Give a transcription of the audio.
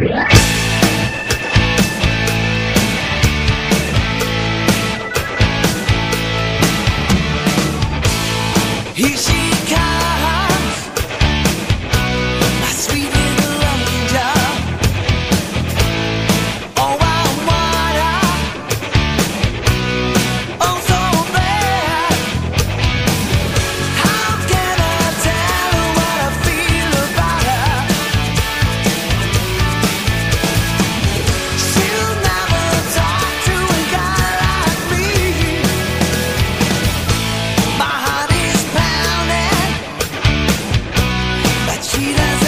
He's tiras